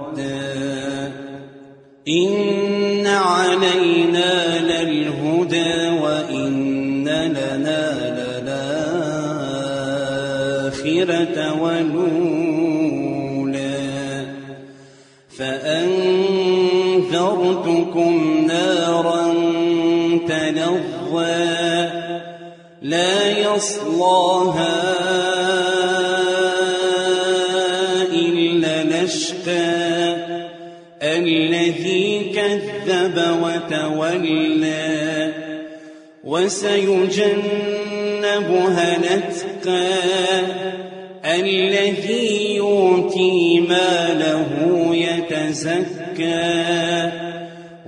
تردى إن علينا للهدى وإن لنا للآخرة ولولا فأنذرتكم نارا تلظى لا يصلاها إلا الأشقى الذي كذب وتولى وسيجنبها الأتقى الذي يؤتي ماله يتزكى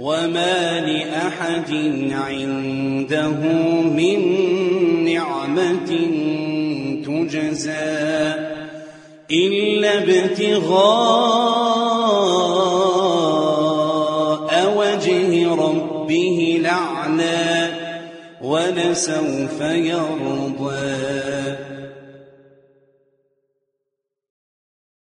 وما لأحد عنده من نعمة تجزى إلا ابتغاء الأعلى ولسوف يرضى.